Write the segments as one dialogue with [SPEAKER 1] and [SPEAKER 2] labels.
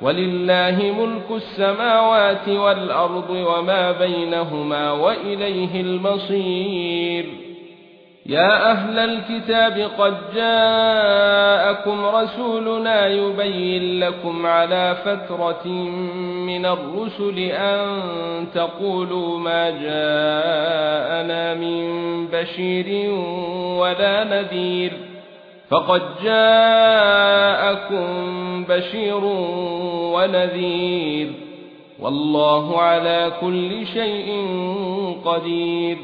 [SPEAKER 1] ولله ملك السماوات والأرض وما بينهما وإليه المصير. يا أهل الكتاب قد جاءكم رسولنا يبين لكم على فترة من الرسل أن تقولوا ما جاءنا من بشير ولا نذير. فقد جاءكم بشير ونذير. والله على كل شيء قدير.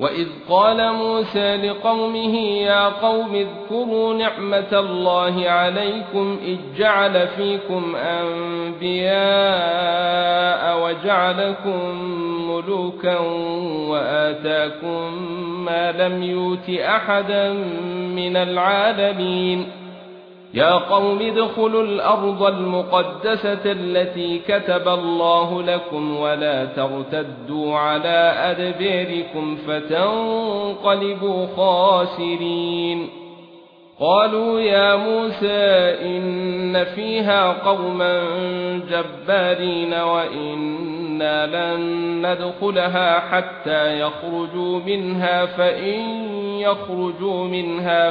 [SPEAKER 1] وإذ قال موسى لقومه يا قوم اذكروا نعمة الله عليكم إذ جعل فيكم أنبياء وجعلكم ملوكا وآتاكم ما لم يؤت أحدا من العالمين. يا قوم ادخلوا الأرض المقدسة التي كتب الله لكم ولا ترتدوا على أدباركم فتنقلبوا خاسرين. قالوا يا موسى إن فيها قوما جبارين وإنا لن ندخلها حتى يخرجوا منها فإن يخرجوا منها